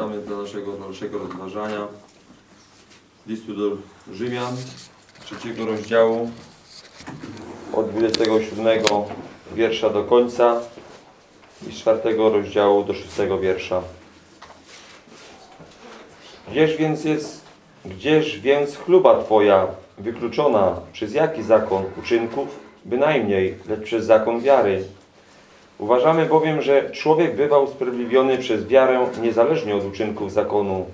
Czytamy dla naszego dalszego rozważania listu do Rzymian, trzeciego rozdziału, od 27 wiersza do końca i z czwartego rozdziału do szóstego wiersza. Gdzież więc jest, gdzież więc chluba Twoja wykluczona przez jaki zakon uczynków? Bynajmniej, lecz przez zakon wiary. Uważamy bowiem, że człowiek bywa usprawiedliwiony przez wiarę niezależnie od uczynków zakonu.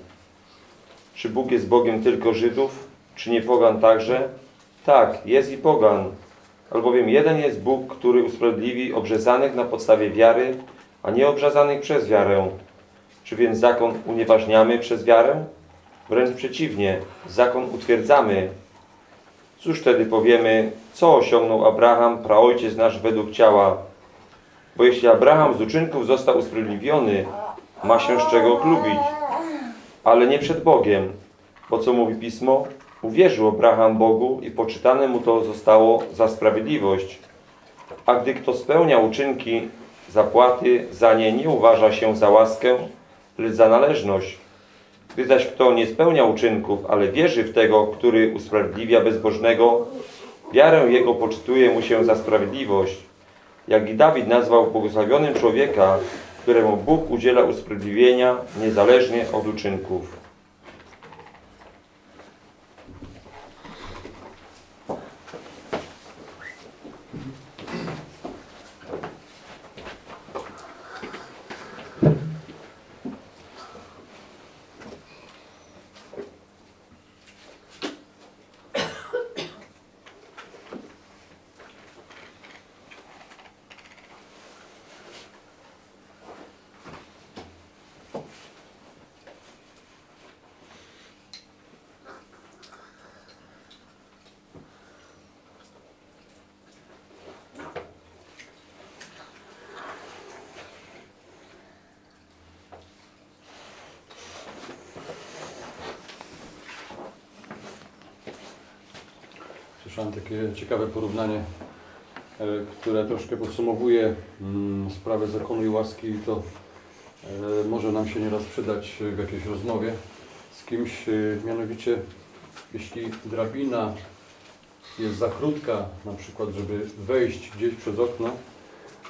Czy Bóg jest Bogiem tylko Żydów, czy nie pogan także? Tak, jest i pogan. Albowiem jeden jest Bóg, który usprawiedliwi obrzezanych na podstawie wiary, a nie obrzezanych przez wiarę. Czy więc zakon unieważniamy przez wiarę? Wręcz przeciwnie, zakon utwierdzamy. Cóż wtedy powiemy, co osiągnął Abraham, praojciec nasz według ciała? Bo jeśli Abraham z uczynków został usprawiedliwiony, ma się z czego chlubić, ale nie przed Bogiem. Bo co mówi Pismo? Uwierzył Abraham Bogu i poczytane mu to zostało za sprawiedliwość. A gdy kto spełnia uczynki, zapłaty za nie nie uważa się za łaskę, lecz za należność. Gdy zaś kto nie spełnia uczynków, ale wierzy w tego, który usprawiedliwia bezbożnego, wiarę jego poczytuje mu się za sprawiedliwość. Jak i Dawid nazwał błogosławionym człowieka, któremu Bóg udziela usprawiedliwienia niezależnie od uczynków. Słyszałem takie ciekawe porównanie, e, które troszkę podsumowuje mm, sprawę zakonu i łaski i to e, może nam się nieraz przydać w jakiejś rozmowie z kimś. e, Mianowicie, jeśli drabina jest za krótka, na przykład, żeby wejść gdzieś przez okno,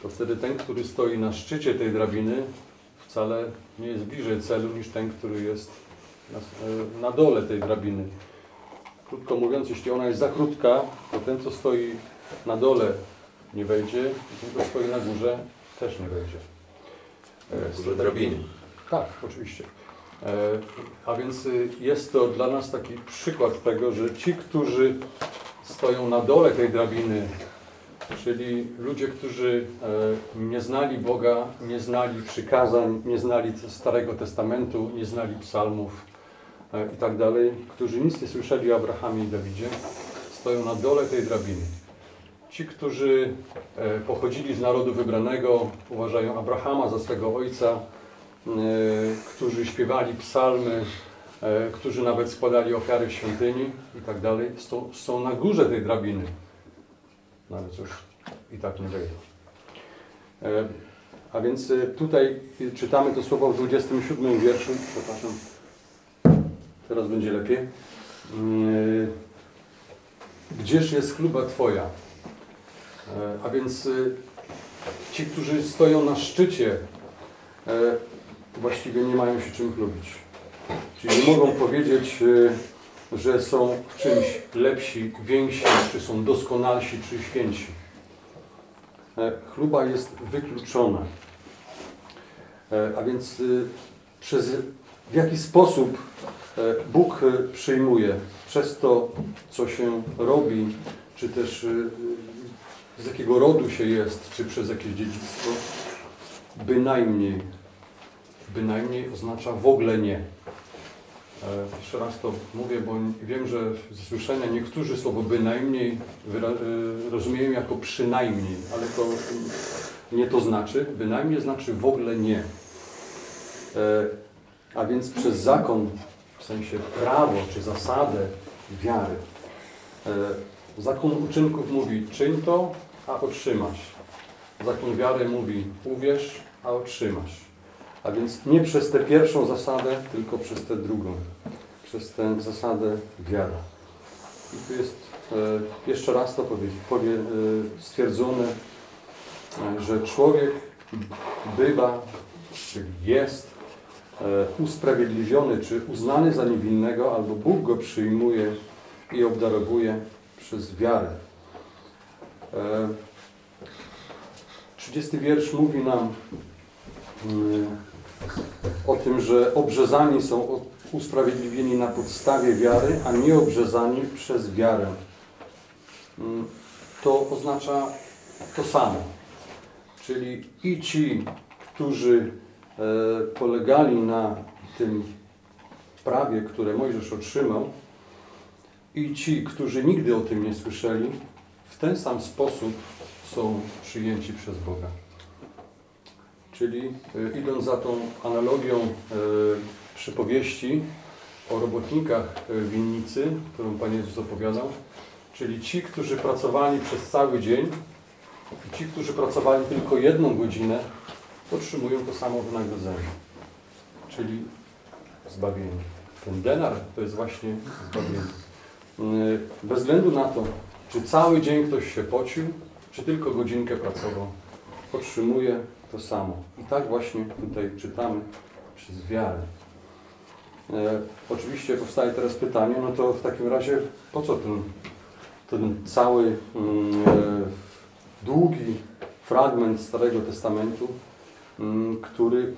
to wtedy ten, który stoi na szczycie tej drabiny, wcale nie jest bliżej celu niż ten, który jest na, na dole tej drabiny. Krótko mówiąc, jeśli ona jest za krótka, to ten, co stoi na dole, nie wejdzie, i ten, co stoi na górze, też nie wejdzie. E, Górze drabiny. Tak, oczywiście. E, A więc y, jest to dla nas taki przykład tego, że ci, którzy stoją na dole tej drabiny, czyli ludzie, którzy e, nie znali Boga, nie znali przykazań, nie znali Starego Testamentu, nie znali psalmów i tak dalej, którzy nic nie słyszeli o Abrahamie i Dawidzie, stoją na dole tej drabiny. Ci, którzy e, pochodzili z narodu wybranego, uważają Abrahama za swego ojca, e, którzy śpiewali psalmy, e, którzy nawet składali ofiary w świątyni i tak dalej, są, na górze tej drabiny. No ale cóż, i tak nie wejdą. E, A więc e, tutaj czytamy to słowo w 27 wierszu. Przepraszam. Teraz będzie lepiej. Mm, Gdzież jest chluba Twoja? E, A więc e, ci, którzy stoją na szczycie, e, właściwie nie mają się czym chlubić. Czyli nie mogą powiedzieć, że są w czymś lepsi, więksi, czy są doskonalsi, czy święci. Chluba jest wykluczona. A więc przez w jaki sposób e, Bóg e, przyjmuje przez to, co się robi, czy też e, z jakiego rodu się jest, czy przez jakieś dziedzictwo, bynajmniej. Bynajmniej oznacza w ogóle nie. Jeszcze raz to mówię, bo wiem, że ze słyszenia niektórzy słowo bynajmniej rozumieją jako przynajmniej, ale to nie to znaczy. Bynajmniej znaczy w ogóle nie. A więc przez zakon, w sensie prawo czy zasadę wiary, e, zakon uczynków mówi czyń to, a otrzymasz. Zakon wiary mówi uwierz, a otrzymasz. A więc nie przez tę pierwszą zasadę, tylko przez tę drugą. Przez tę zasadę wiary. I tu jest e, jeszcze raz to powie, powie, e, stwierdzone, że człowiek bywa, czy jest usprawiedliwiony, czy uznany za niewinnego, albo Bóg go przyjmuje i obdarowuje przez wiarę. E, 30 wiersz mówi nam mm, o tym, że obrzezani są usprawiedliwieni na podstawie wiary, a nie obrzezani przez wiarę. Mm, To oznacza to samo. Czyli i ci, którzy e, polegali na tym prawie, które Mojżesz otrzymał, i ci, którzy nigdy o tym nie słyszeli, w ten sam sposób są przyjęci przez Boga. Czyli e, idąc za tą analogią e, przypowieści o robotnikach e, winnicy, którą Pan Jezus opowiadał, czyli ci, którzy pracowali przez cały dzień i ci, którzy pracowali tylko jedną godzinę, otrzymują to samo wynagrodzenie, czyli zbawienie. Ten denar to jest właśnie zbawienie. Yy, Bez względu na to, czy cały dzień ktoś się pocił, czy tylko godzinkę pracował, otrzymuje to samo. I tak właśnie tutaj czytamy przez wiarę. E, oczywiście powstaje teraz pytanie, no to w takim razie po co ten, ten cały e, długi fragment Starego Testamentu, który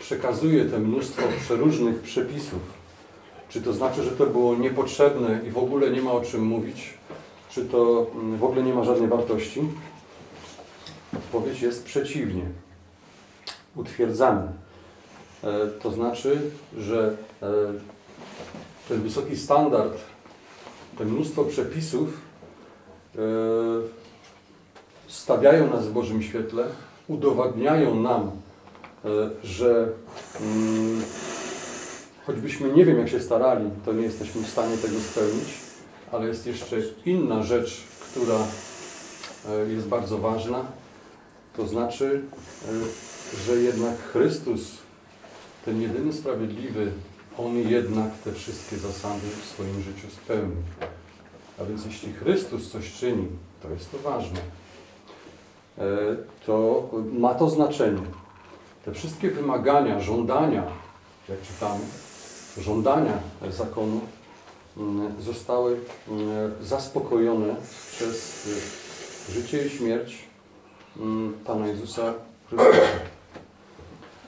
przekazuje te mnóstwo przeróżnych przepisów. Czy to znaczy, że to było niepotrzebne i w ogóle nie ma o czym mówić? Czy to mm, w ogóle nie ma żadnej wartości? Odpowiedź jest przeciwnie. Utwierdzamy. E, To znaczy, że e, ten wysoki standard, to mnóstwo przepisów e, stawiają nas w Bożym świetle, udowadniają nam, e, że mm, choćbyśmy nie wiem jak się starali, to nie jesteśmy w stanie tego spełnić, ale jest jeszcze inna rzecz, która e, jest bardzo ważna, to znaczy, e, że jednak Chrystus, ten jedyny sprawiedliwy, On jednak te wszystkie zasady w swoim życiu spełni. A więc jeśli Chrystus coś czyni, to jest to ważne. E, To ma to znaczenie. Te wszystkie wymagania, żądania, jak czytamy, żądania zakonu mm, zostały mm, zaspokojone przez y, życie i śmierć mm, Pana Jezusa Chrystusa.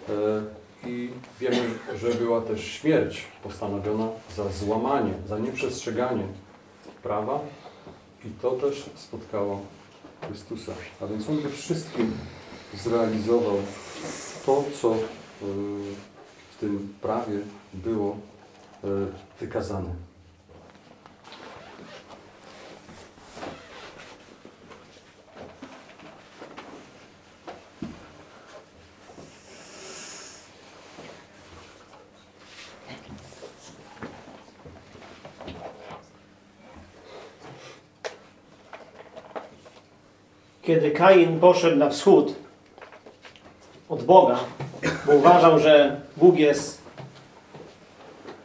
E, I wiemy, że była też śmierć postanowiona za złamanie, za nieprzestrzeganie prawa i to też spotkało Chrystusa. A więc On we wszystkim zrealizował to, co y, w tym prawie było y, wykazane. Kiedy Kain poszedł na wschód od Boga, bo uważał, że Bóg jest,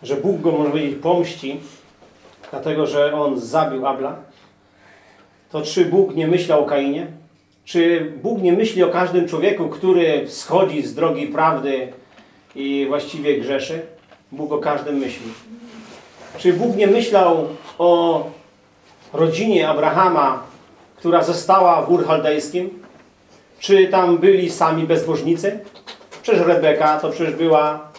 że Bóg go, może powiedzieć, pomści, dlatego, że on zabił Abla, to czy Bóg nie myślał o Kainie? Czy Bóg nie myśli o każdym człowieku, który schodzi z drogi prawdy i właściwie grzeszy? Bóg o każdym myśli. Czy Bóg nie myślał o rodzinie Abrahama, która została w Ur Chaldejskim? Czy tam byli sami bezbożnicy? Przecież Rebeka to przecież była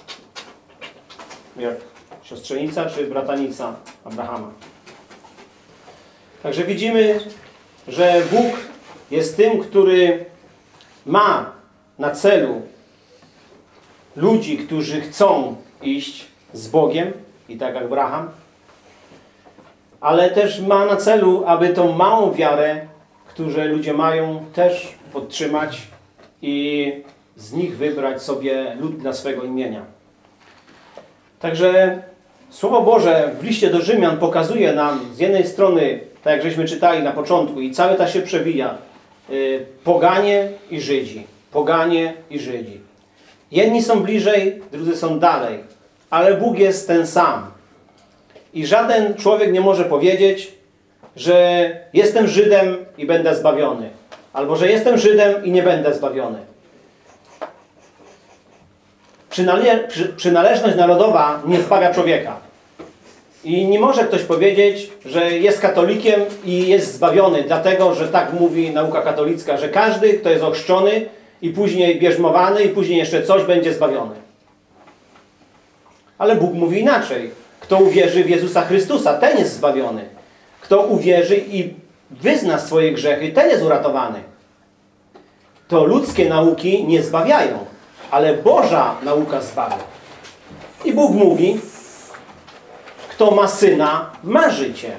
jak siostrzenica czy bratanica Abrahama. Także widzimy, że Bóg jest tym, który ma na celu ludzi, którzy chcą iść z Bogiem i tak jak Abraham, ale też ma na celu, aby tą małą wiarę, którą ludzie mają, też podtrzymać i z nich wybrać sobie lud dla swego imienia. Także Słowo Boże w liście do Rzymian pokazuje nam z jednej strony, tak jak żeśmy czytali na początku i cały ta się przewija, y, poganie i Żydzi. Poganie i Żydzi. Jedni są bliżej, drudzy są dalej, ale Bóg jest ten sam. I żaden człowiek nie może powiedzieć, że jestem Żydem i będę zbawiony, albo że jestem Żydem i nie będę zbawiony. Przynale przy przynależność narodowa nie zbawia człowieka. I nie może ktoś powiedzieć, że jest katolikiem i jest zbawiony, dlatego że tak mówi nauka katolicka, że każdy, kto jest ochrzczony i później bierzmowany i później jeszcze coś, będzie zbawiony. Ale Bóg mówi inaczej. Kto uwierzy w Jezusa Chrystusa, ten jest zbawiony. Kto uwierzy i wyzna swoje grzechy, ten jest uratowany. To ludzkie nauki nie zbawiają, ale Boża nauka zbawia. I Bóg mówi, kto ma Syna, ma życie.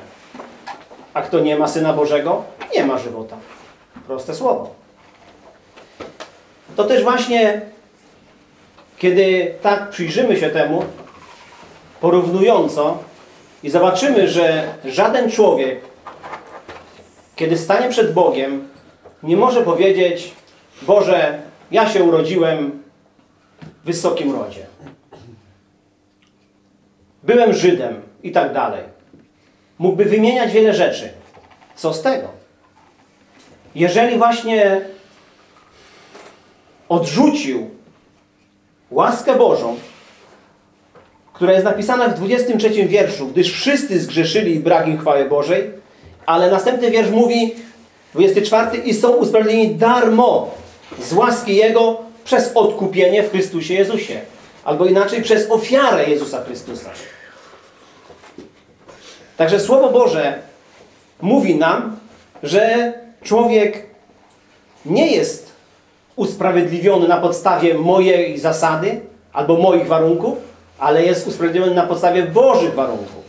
A kto nie ma Syna Bożego, nie ma żywota. Proste słowo. To też właśnie, kiedy tak przyjrzymy się temu, porównująco i zobaczymy, że żaden człowiek, kiedy stanie przed Bogiem, nie może powiedzieć Boże, ja się urodziłem w wysokim rodzie. Byłem Żydem i tak dalej. Mógłby wymieniać wiele rzeczy. Co z tego? Jeżeli właśnie odrzucił łaskę Bożą, która jest napisana w 23 wierszu, gdyż wszyscy zgrzeszyli i brak im chwały Bożej, ale następny wiersz mówi, 24, i są usprawiedliwieni darmo z łaski Jego przez odkupienie w Chrystusie Jezusie. Albo inaczej, przez ofiarę Jezusa Chrystusa. Także Słowo Boże mówi nam, że człowiek nie jest usprawiedliwiony na podstawie mojej zasady albo moich warunków, ale jest usprawiedliwiony na podstawie Bożych warunków.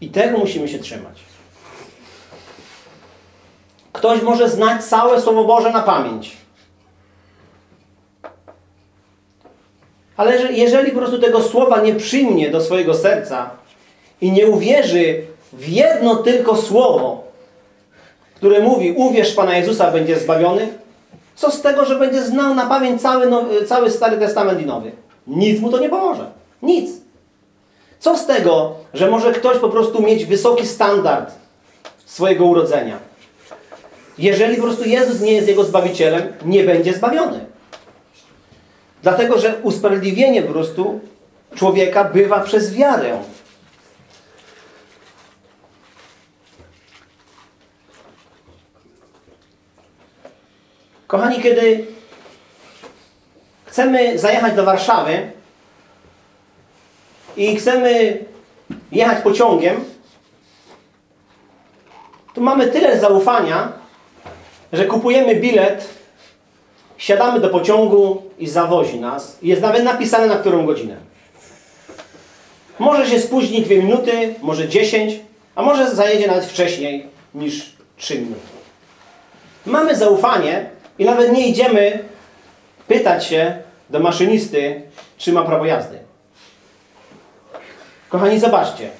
I tego musimy się trzymać. Ktoś może znać całe Słowo Boże na pamięć. Ale że- jeżeli po prostu tego słowa nie przyjmie do swojego serca i nie uwierzy w jedno tylko słowo, które mówi uwierz Pana Jezusa, będzie zbawiony, co z tego, że będzie znał na pamięć cały, nowy, cały Stary Testament i Nowy? Nic mu to nie pomoże. Nic. Co z tego, że może ktoś po prostu mieć wysoki standard swojego urodzenia? Jeżeli po prostu Jezus nie jest jego Zbawicielem, nie będzie zbawiony. Dlatego, że usprawiedliwienie po prostu człowieka bywa przez wiarę. Kochani, kiedy chcemy zajechać do Warszawy i chcemy jechać pociągiem, to mamy tyle zaufania, że kupujemy bilet, siadamy do pociągu i zawozi nas. Jest nawet napisane na którą godzinę. Może się spóźni dwie minuty, może 10, a może zajedzie nawet wcześniej niż 3 minuty. Mamy zaufanie i nawet nie idziemy pytać się do maszynisty, czy ma prawo jazdy. Kochani, zobaczcie.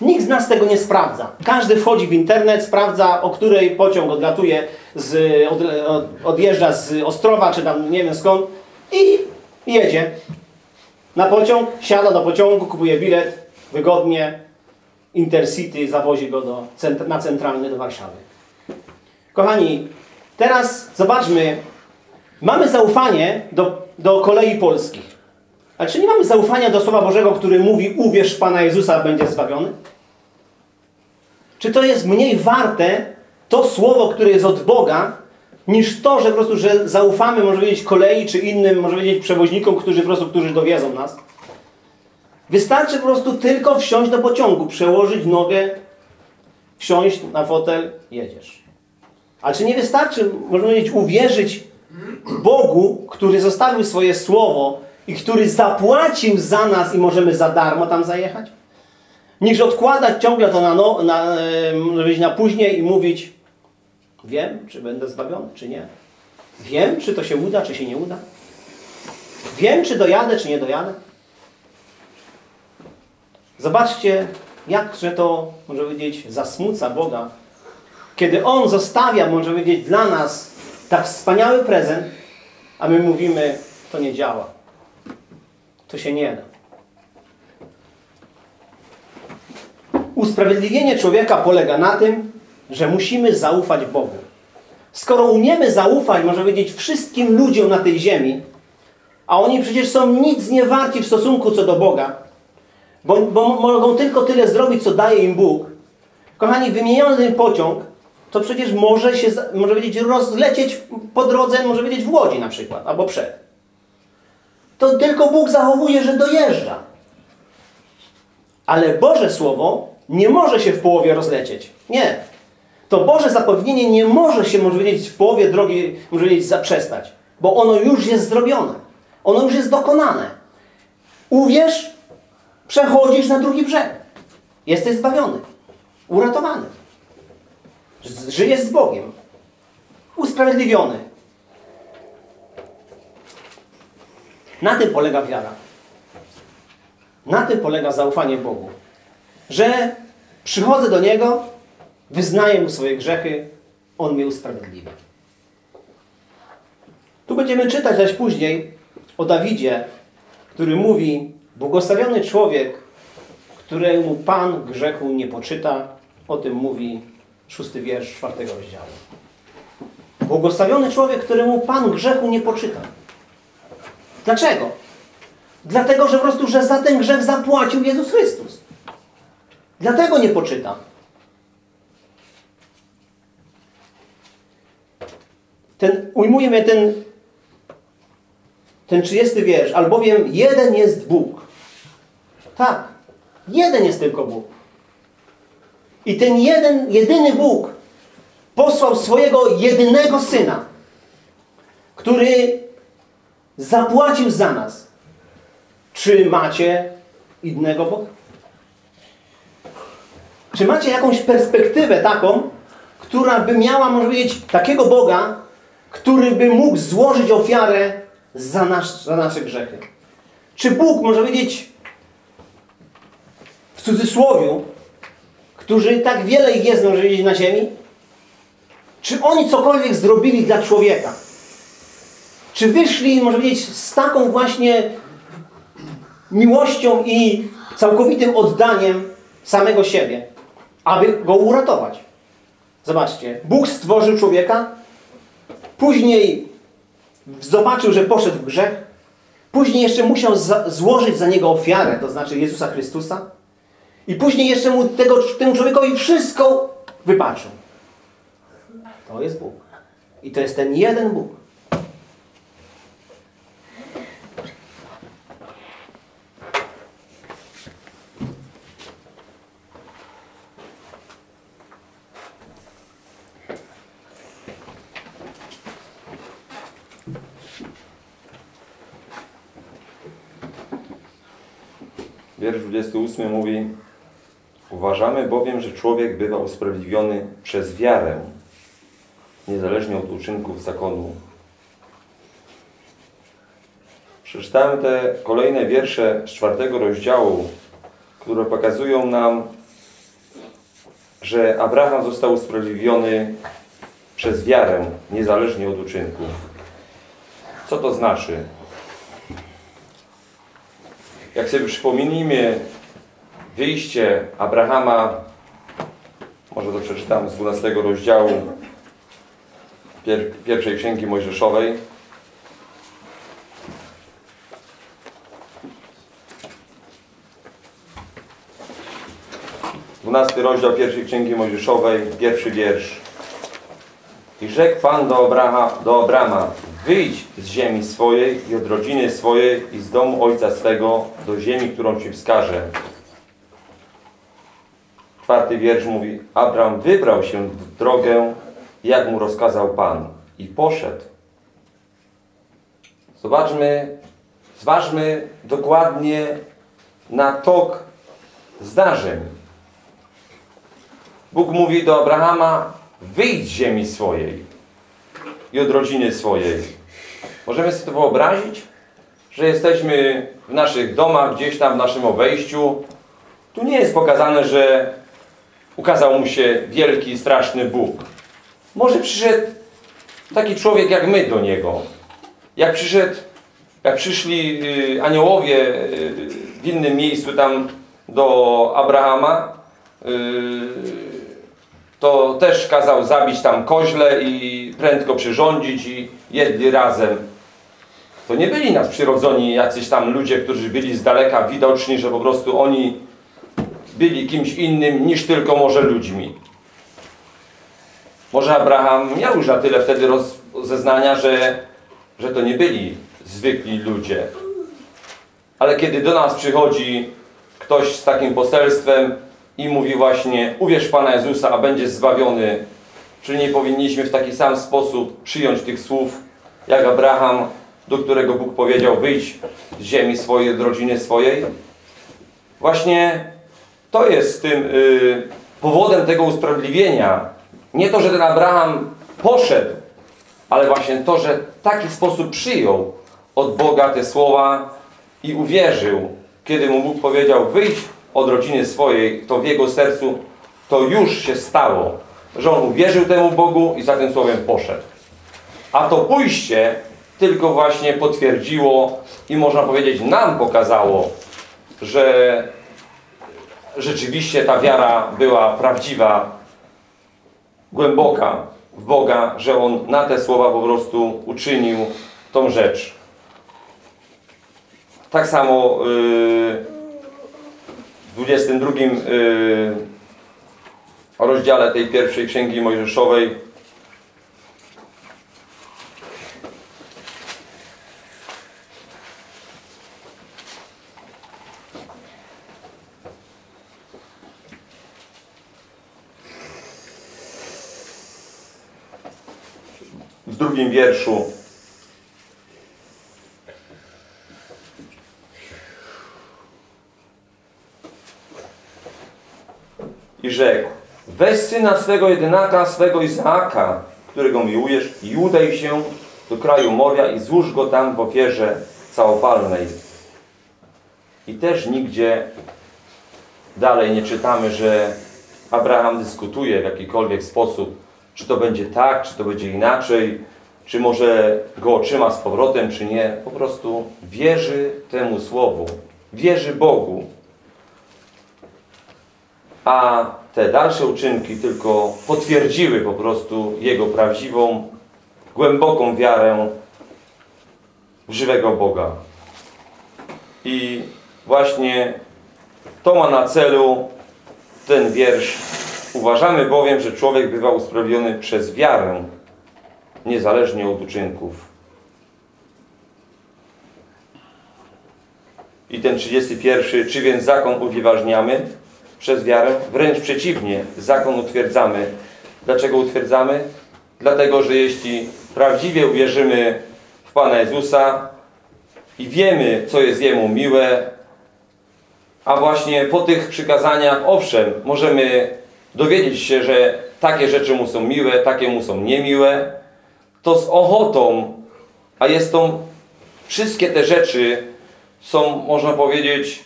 Nikt z nas tego nie sprawdza. Każdy wchodzi w internet, sprawdza, o której pociąg odlatuje, z, od, od, odjeżdża z Ostrowa, czy tam nie wiem skąd i jedzie na pociąg, siada do pociągu, kupuje bilet, wygodnie, Intercity zawozi go do, na centralny do Warszawy. Kochani, teraz zobaczmy, mamy zaufanie do, do kolei polskich. Ale czy nie mamy zaufania do Słowa Bożego, który mówi uwierz w Pana Jezusa, będzie zbawiony? Czy to jest mniej warte to słowo, które jest od Boga, niż to, że po prostu, że zaufamy, może powiedzieć, kolei, czy innym, może powiedzieć, przewoźnikom, którzy po prostu, którzy dowiedzą nas? Wystarczy po prostu tylko wsiąść do pociągu, przełożyć nogę, wsiąść na fotel, jedziesz. Ale czy nie wystarczy, można powiedzieć, uwierzyć Bogu, który zostawił swoje słowo i który zapłacił za nas i możemy za darmo tam zajechać? Niż odkładać ciągle to na, no, na, na później i mówić wiem, czy będę zbawiony, czy nie. Wiem, czy to się uda, czy się nie uda. Wiem, czy dojadę, czy nie dojadę. Zobaczcie, jakże to, może powiedzieć, zasmuca Boga, kiedy On zostawia, może powiedzieć, dla nas tak wspaniały prezent, a my mówimy, to nie działa. To się nie da. Usprawiedliwienie człowieka polega na tym, że musimy zaufać Bogu. Skoro umiemy zaufać, można powiedzieć, wszystkim ludziom na tej ziemi, a oni przecież są nic nie warci w stosunku co do Boga, bo, bo mogą tylko tyle zrobić, co daje im Bóg. Kochani, wymieniony pociąg, to przecież może się, może powiedzieć, rozlecieć po drodze, może powiedzieć w Łodzi na przykład, albo przed. To tylko Bóg zachowuje, że dojeżdża. Ale Boże Słowo nie może się w połowie rozlecieć. Nie. To Boże zapewnienie nie może się, może powiedzieć, w połowie drogi, może powiedzieć, zaprzestać. Bo ono już jest zrobione. Ono już jest dokonane. Uwierz, przechodzisz na drugi brzeg. Jesteś zbawiony. Uratowany. Z- Żyjesz z Bogiem. Usprawiedliwiony. Na tym polega wiara. Na tym polega zaufanie Bogu. Że przychodzę do Niego, wyznaję Mu swoje grzechy, On mnie usprawiedliwi. Tu będziemy czytać zaś później o Dawidzie, który mówi, błogosławiony człowiek, któremu Pan grzechu nie poczyta. O tym mówi szósty wiersz czwartego rozdziału. Błogosławiony człowiek, któremu Pan grzechu nie poczyta. Dlaczego? Dlatego, że po prostu, że za ten grzech zapłacił Jezus Chrystus. Dlatego nie poczyta. Ten, ujmuje mnie ten, ten 30 wiersz. Albowiem jeden jest Bóg. Tak. Jeden jest tylko Bóg. I ten jeden, jedyny Bóg posłał swojego jedynego Syna, który zapłacił za nas. Czy macie innego Boga? Czy macie jakąś perspektywę taką, która by miała, może powiedzieć, takiego Boga, który by mógł złożyć ofiarę za, za nasze grzechy? Czy Bóg, może powiedzieć, w cudzysłowiu, którzy tak wiele ich jest, może powiedzieć, na ziemi, czy oni cokolwiek zrobili dla człowieka? Czy wyszli, może powiedzieć, z taką właśnie miłością i całkowitym oddaniem samego siebie, aby go uratować? Zobaczcie, Bóg stworzył człowieka, później zobaczył, że poszedł w grzech, później jeszcze musiał złożyć za niego ofiarę, to znaczy Jezusa Chrystusa, i później jeszcze mu tego, temu człowiekowi wszystko wybaczył. To jest Bóg. I to jest ten jeden Bóg. Wiersz 28 mówi Uważamy bowiem, że człowiek bywa usprawiedliwiony przez wiarę, niezależnie od uczynków zakonu. Przeczytałem te kolejne wiersze z czwartego rozdziału, które pokazują nam, że Abraham został usprawiedliwiony przez wiarę, niezależnie od uczynków. Co to znaczy? Jak sobie przypomnimy wyjście Abrahama, może to przeczytam z 12 rozdziału pier pierwszej księgi Mojżeszowej. Dwunasty rozdział pierwszej księgi Mojżeszowej, pierwszy wiersz. I rzekł Pan do, Abraha, do Abrama, wyjdź z ziemi swojej i od rodziny swojej i z domu ojca swego do ziemi, którą Ci wskażę. Czwarty wiersz mówi, Abram wybrał się w drogę, jak mu rozkazał Pan i poszedł. Zobaczmy, zważmy dokładnie na tok zdarzeń. Bóg mówi do Abrahama, wyjdź z ziemi swojej i od rodziny swojej. Możemy sobie to wyobrazić, że jesteśmy w naszych domach, gdzieś tam w naszym obejściu. Tu nie jest pokazane, że ukazał mu się wielki, straszny Bóg. Może przyszedł taki człowiek jak my do niego. Jak przyszedł jak przyszli y, aniołowie y, w innym miejscu tam do Abrahama, y, to też kazał zabić tam koźle i prędko przyrządzić i jedli razem. To nie byli nadprzyrodzeni jacyś tam ludzie, którzy byli z daleka widoczni, że po prostu oni byli kimś innym niż tylko może ludźmi. Może Abraham miał już na tyle wtedy rozeznania, że, że to nie byli zwykli ludzie. Ale kiedy do nas przychodzi ktoś z takim poselstwem i mówi właśnie uwierz Pana Jezusa, a będziesz zbawiony, czy nie powinniśmy w taki sam sposób przyjąć tych słów, jak Abraham, do którego Bóg powiedział wyjdź z ziemi swojej, od rodziny swojej? Właśnie to jest tym y, powodem tego usprawiedliwienia. Nie to, że ten Abraham poszedł, ale właśnie to, że w taki sposób przyjął od Boga te słowa i uwierzył, kiedy mu Bóg powiedział wyjdź od rodziny swojej, to w jego sercu to już się stało, że on uwierzył temu Bogu i za tym słowem poszedł. A to pójście tylko właśnie potwierdziło i można powiedzieć nam pokazało, że rzeczywiście ta wiara była prawdziwa, głęboka w Boga, że On na te słowa po prostu uczynił tą rzecz. Tak samo yy, w 22 yy, rozdziale tej pierwszej Księgi Mojżeszowej drugim wierszu. I rzekł, weź syna swego jedynaka, swego Izaaka, którego miłujesz i udaj się do kraju Moria i złóż go tam w ofierze całopalnej. I też nigdzie dalej nie czytamy, że Abraham dyskutuje w jakikolwiek sposób, czy to będzie tak, czy to będzie inaczej, czy może go otrzyma z powrotem, czy nie. Po prostu wierzy temu słowu, wierzy Bogu. A te dalsze uczynki tylko potwierdziły po prostu jego prawdziwą, głęboką wiarę w żywego Boga. I właśnie to ma na celu ten wiersz. Uważamy bowiem, że człowiek bywa usprawiedliwiony przez wiarę, niezależnie od uczynków. I ten 31. Czy więc zakon unieważniamy przez wiarę? Wręcz przeciwnie, zakon utwierdzamy. Dlaczego utwierdzamy? Dlatego, że jeśli prawdziwie uwierzymy w Pana Jezusa i wiemy, co jest Jemu miłe, a właśnie po tych przykazaniach, owszem, możemy dowiedzieć się, że takie rzeczy mu są miłe, takie mu są niemiłe, to z ochotą, a jest to, wszystkie te rzeczy są, można powiedzieć,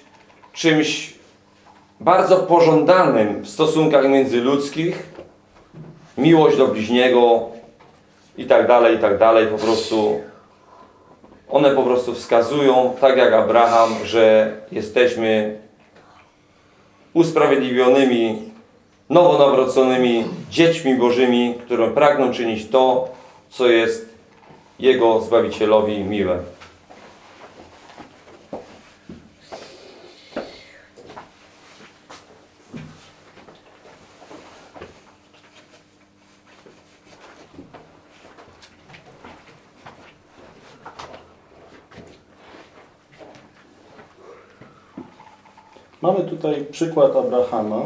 czymś bardzo pożądanym w stosunkach międzyludzkich, miłość do bliźniego i tak dalej, i tak dalej, po prostu one po prostu wskazują, tak jak Abraham, że jesteśmy usprawiedliwionymi, nowonawróconymi dziećmi Bożymi, które pragną czynić to, co jest Jego Zbawicielowi miłe. Mamy tutaj przykład Abrahama.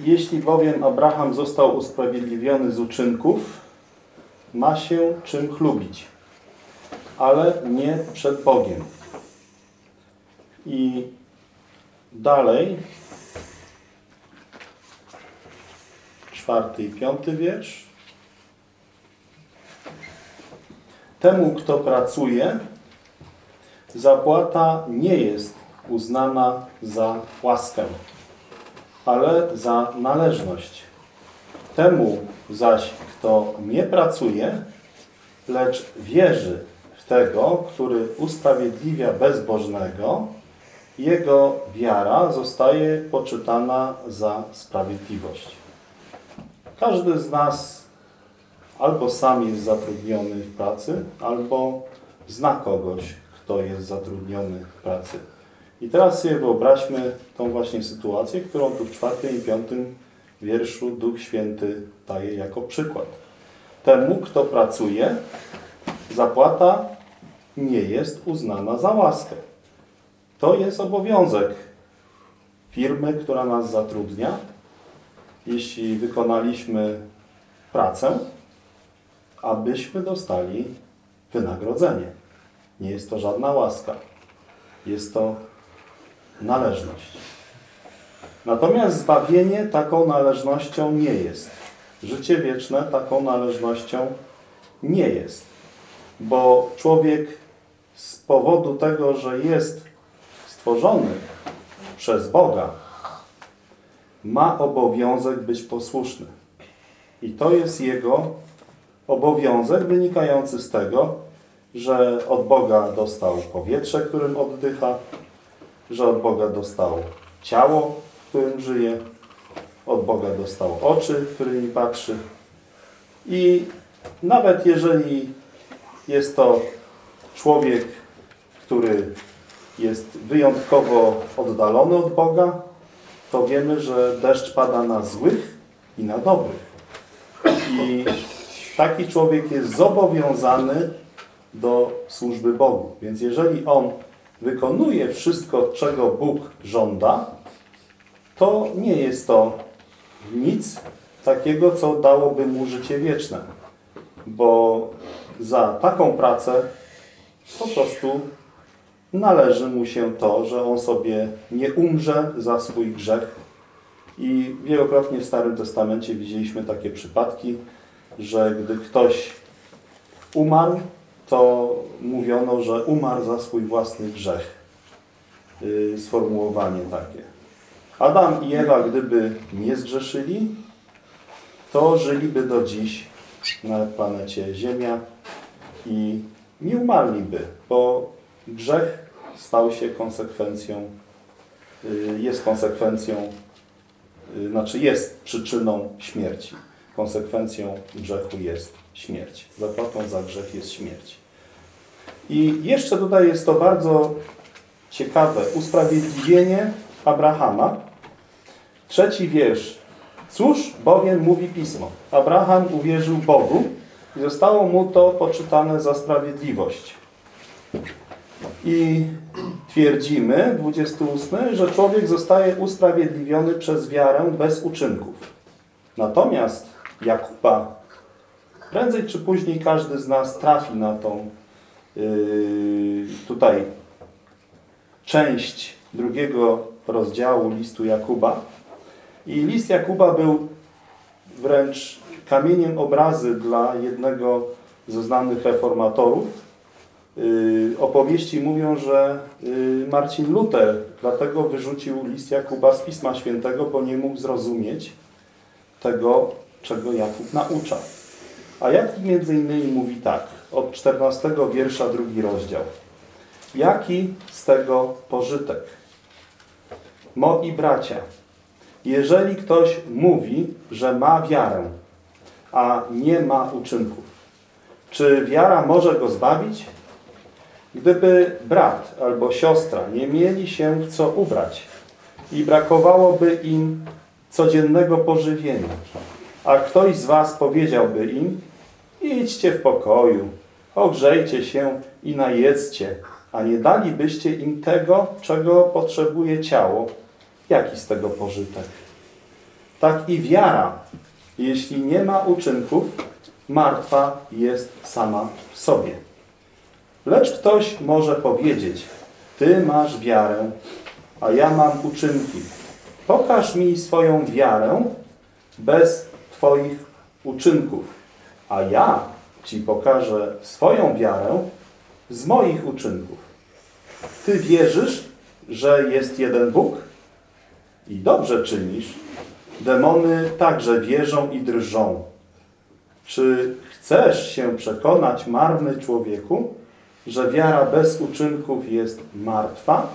Jeśli bowiem Abraham został usprawiedliwiony z uczynków, ma się czym chlubić, ale nie przed Bogiem. I dalej, czwarty i piąty wiersz. Temu, kto pracuje, zapłata nie jest uznana za łaskę, ale za należność. Temu zaś, kto nie pracuje, lecz wierzy w tego, który usprawiedliwia bezbożnego, jego wiara zostaje poczytana za sprawiedliwość. Każdy z nas albo sam jest zatrudniony w pracy, albo zna kogoś, kto jest zatrudniony w pracy. I teraz sobie wyobraźmy tą właśnie sytuację, którą tu w czwartym i piątym wierszu Duch Święty daje jako przykład. Temu, kto pracuje, zapłata nie jest uznana za łaskę. To jest obowiązek firmy, która nas zatrudnia. Jeśli wykonaliśmy pracę, abyśmy dostali wynagrodzenie. Nie jest to żadna łaska. Jest to należność. Natomiast zbawienie taką należnością nie jest. Życie wieczne taką należnością nie jest. Bo człowiek z powodu tego, że jest stworzony przez Boga, ma obowiązek być posłuszny. I to jest jego obowiązek wynikający z tego, że od Boga dostał powietrze, którym oddycha, że od Boga dostał ciało, w którym żyje, od Boga dostał oczy, którymi patrzy. I nawet jeżeli jest to człowiek, który jest wyjątkowo oddalony od Boga, to wiemy, że deszcz pada na złych i na dobrych. I taki człowiek jest zobowiązany do służby Bogu. Więc jeżeli on wykonuje wszystko, czego Bóg żąda, to nie jest to nic takiego, co dałoby mu życie wieczne. Bo za taką pracę po prostu należy mu się to, że on sobie nie umrze za swój grzech. I wielokrotnie w Starym Testamencie widzieliśmy takie przypadki, że gdy ktoś umarł, to mówiono, że umarł za swój własny grzech. Yy, sformułowanie takie. Adam i Ewa, gdyby nie zgrzeszyli, to żyliby do dziś na planecie Ziemia i nie umarliby, bo grzech stał się konsekwencją, yy, jest konsekwencją, yy, znaczy jest przyczyną śmierci. Konsekwencją grzechu jest śmierć. Zapłatą za grzech jest śmierć. I jeszcze tutaj jest to bardzo ciekawe usprawiedliwienie Abrahama. Trzeci wiersz. Cóż bowiem mówi Pismo? Abraham uwierzył Bogu i zostało mu to poczytane za sprawiedliwość. I twierdzimy, 28, że człowiek zostaje usprawiedliwiony przez wiarę bez uczynków. Natomiast Jakuba, prędzej czy później każdy z nas trafi na tą yy, tutaj część drugiego rozdziału listu Jakuba. I list Jakuba był wręcz kamieniem obrazy dla jednego ze znanych reformatorów. Yy, opowieści mówią, że yy, Marcin Luther dlatego wyrzucił list Jakuba z Pisma Świętego, bo nie mógł zrozumieć tego, czego Jakub naucza. A Jakub między innymi mówi tak, od 14 wiersza drugi rozdział. Jaki z tego pożytek? Moi bracia, jeżeli ktoś mówi, że ma wiarę, a nie ma uczynków, czy wiara może go zbawić? Gdyby brat albo siostra nie mieli się w co ubrać i brakowałoby im codziennego pożywienia, a ktoś z was powiedziałby im, idźcie w pokoju, ogrzejcie się i najedzcie, a nie dalibyście im tego, czego potrzebuje ciało, jaki z tego pożytek? Tak i wiara, jeśli nie ma uczynków, martwa jest sama w sobie. Lecz ktoś może powiedzieć, ty masz wiarę, a ja mam uczynki. Pokaż mi swoją wiarę bez Twoich uczynków, a ja Ci pokażę swoją wiarę z moich uczynków. Ty wierzysz, że jest jeden Bóg? I dobrze czynisz. Demony także wierzą i drżą. Czy Chcesz się przekonać, marny człowieku, że wiara bez uczynków jest martwa?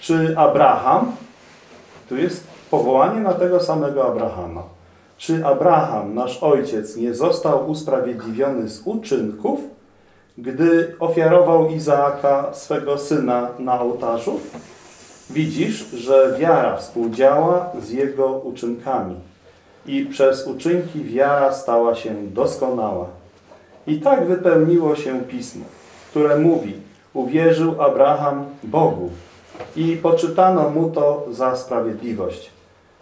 Czy Abraham, tu jest powołanie na tego samego Abrahama, czy Abraham, nasz ojciec, nie został usprawiedliwiony z uczynków, gdy ofiarował Izaaka, swego syna, na ołtarzu? Widzisz, że wiara współdziała z jego uczynkami i przez uczynki wiara stała się doskonała. I tak wypełniło się Pismo, które mówi, uwierzył Abraham Bogu i poczytano mu to za sprawiedliwość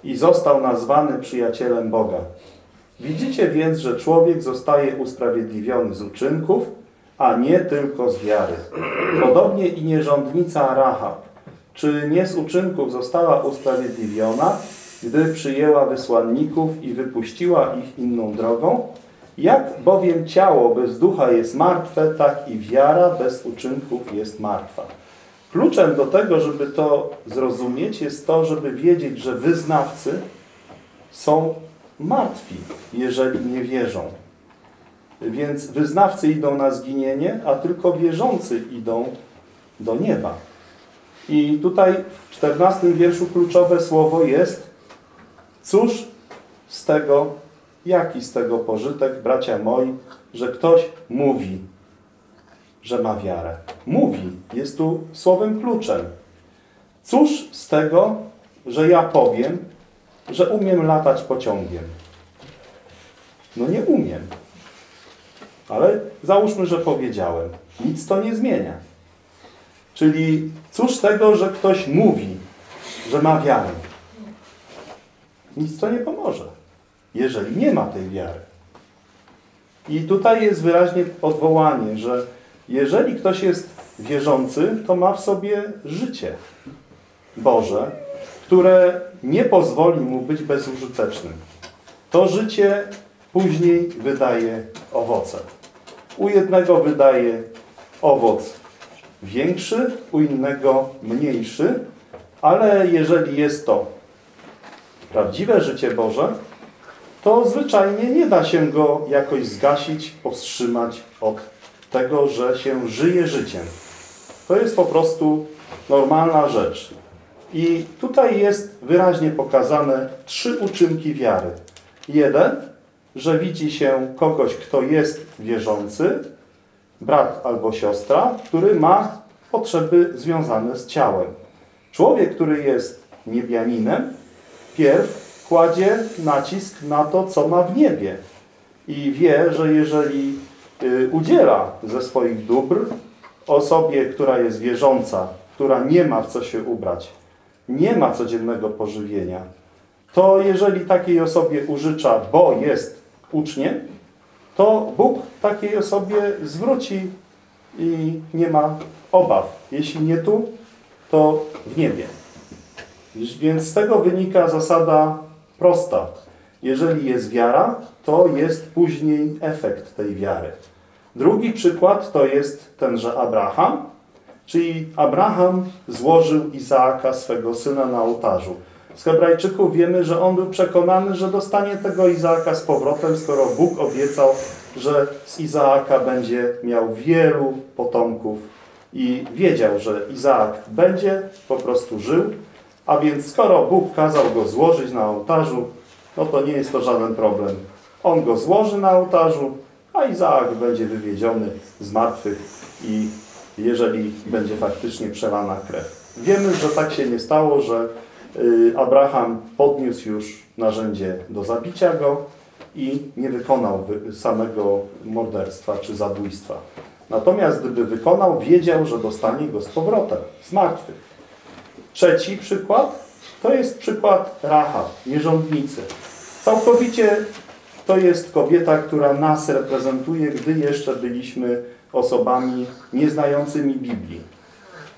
i został nazwany przyjacielem Boga. Widzicie więc, że człowiek zostaje usprawiedliwiony z uczynków, a nie tylko z wiary. Podobnie i nierządnica Rahab, czy nie z uczynków została usprawiedliwiona, gdy przyjęła wysłanników i wypuściła ich inną drogą? Jak bowiem ciało bez ducha jest martwe, tak i wiara bez uczynków jest martwa. Kluczem do tego, żeby to zrozumieć, jest to, żeby wiedzieć, że wyznawcy są martwi, jeżeli nie wierzą. Więc wyznawcy idą na zginienie, a tylko wierzący idą do nieba. I tutaj w 14 wierszu kluczowe słowo jest Cóż z tego, jaki z tego pożytek, bracia moi, że ktoś mówi, że ma wiarę. Mówi, jest tu słowem kluczem. Cóż z tego, że ja powiem, że umiem latać pociągiem? No nie umiem. Ale załóżmy, że powiedziałem. Nic to nie zmienia. Czyli cóż z tego, że ktoś mówi, że ma wiarę? Nic to nie pomoże, jeżeli nie ma tej wiary. I tutaj jest wyraźnie odwołanie, że jeżeli ktoś jest wierzący, to ma w sobie życie Boże, które nie pozwoli mu być bezużytecznym. To życie później wydaje owoce. U jednego wydaje owoc większy, u innego mniejszy, ale jeżeli jest to prawdziwe życie Boże, to zwyczajnie nie da się go jakoś zgasić, powstrzymać od tego, że się żyje życiem. To jest po prostu normalna rzecz. I tutaj jest wyraźnie pokazane trzy uczynki wiary. Jeden, że widzi się kogoś, kto jest wierzący, brat albo siostra, który ma potrzeby związane z ciałem. Człowiek, który jest niebianinem, pierw kładzie nacisk na to, co ma w niebie. I wie, że jeżeli udziela ze swoich dóbr osobie, która jest wierząca, która nie ma w co się ubrać, nie ma codziennego pożywienia, to jeżeli takiej osobie użycza, bo jest uczniem, to Bóg takiej osobie zwróci i nie ma obaw. Jeśli nie tu, to w niebie. Więc z tego wynika zasada prosta. Jeżeli jest wiara, to jest później efekt tej wiary. Drugi przykład to jest tenże Abraham, czyli Abraham złożył Izaaka, swego syna, na ołtarzu. Z Hebrajczyków wiemy, że on był przekonany, że dostanie tego Izaaka z powrotem, skoro Bóg obiecał, że z Izaaka będzie miał wielu potomków i wiedział, że Izaak będzie po prostu żył, a więc skoro Bóg kazał go złożyć na ołtarzu, no to nie jest to żaden problem. On go złoży na ołtarzu, a Izaak będzie wywiedziony z martwych i jeżeli będzie faktycznie przelana krew. Wiemy, że tak się nie stało, że y, Abraham podniósł już narzędzie do zabicia go i nie wykonał wy- samego morderstwa czy zabójstwa. Natomiast gdyby wykonał, wiedział, że dostanie go z powrotem, z martwych. Trzeci przykład to jest przykład Rahab, nierządnicy. Całkowicie to jest kobieta, która nas reprezentuje, gdy jeszcze byliśmy osobami nieznającymi Biblii.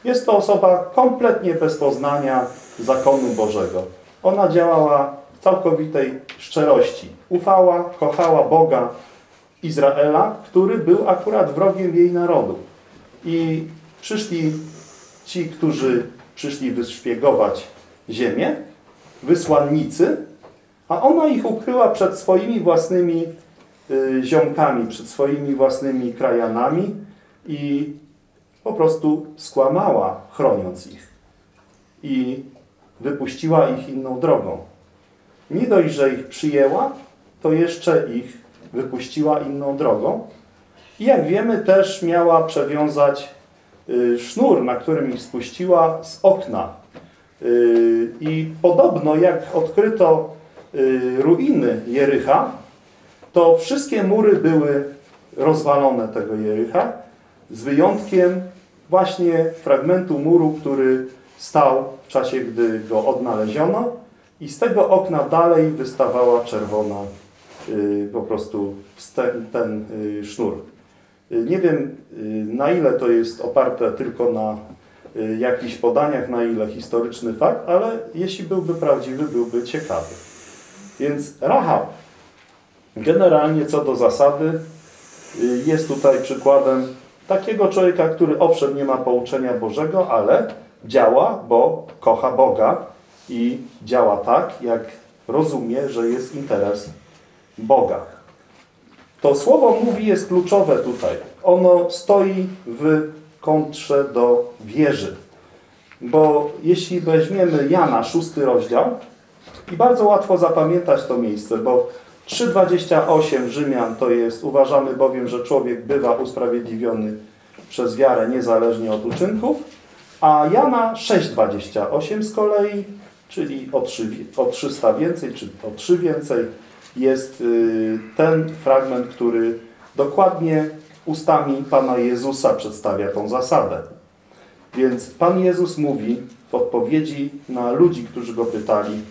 Jest to osoba kompletnie bez poznania zakonu Bożego. Ona działała w całkowitej szczerości. Ufała, kochała Boga Izraela, który był akurat wrogiem jej narodu. I przyszli ci, którzy przyszli wyszpiegować ziemię, wysłannicy, a ona ich ukryła przed swoimi własnymi y, ziomkami, przed swoimi własnymi krajanami i po prostu skłamała, chroniąc ich. I wypuściła ich inną drogą. Nie dość, że ich przyjęła, to jeszcze ich wypuściła inną drogą. I jak wiemy, też miała przewiązać y, sznur, na którym ich spuściła, z okna. Y, I podobno, jak odkryto ruiny Jericha, to wszystkie mury były rozwalone tego Jericha, z wyjątkiem właśnie fragmentu muru, który stał w czasie, gdy go odnaleziono i z tego okna dalej wystawała czerwona y, po prostu ten y, sznur. Y, Nie wiem, y, na ile to jest oparte tylko na y, jakichś podaniach, na ile historyczny fakt, ale jeśli byłby prawdziwy, byłby ciekawy. Więc Rahab generalnie co do zasady y, jest tutaj przykładem takiego człowieka, który owszem nie ma pouczenia Bożego, ale działa, bo kocha Boga i działa tak, jak rozumie, że jest interes Boga. To słowo mówi jest kluczowe tutaj. Ono stoi w kontrze do wieży. Bo jeśli weźmiemy Jana, szósty rozdział, i bardzo łatwo zapamiętać to miejsce, bo 3,28 Rzymian to jest, uważamy bowiem, że człowiek bywa usprawiedliwiony przez wiarę niezależnie od uczynków, a Jana 6,28 z kolei, czyli o, 3, o 300 więcej, czy o 3 więcej, jest y, ten fragment, który dokładnie ustami Pana Jezusa przedstawia tą zasadę. Więc Pan Jezus mówi w odpowiedzi na ludzi, którzy Go pytali,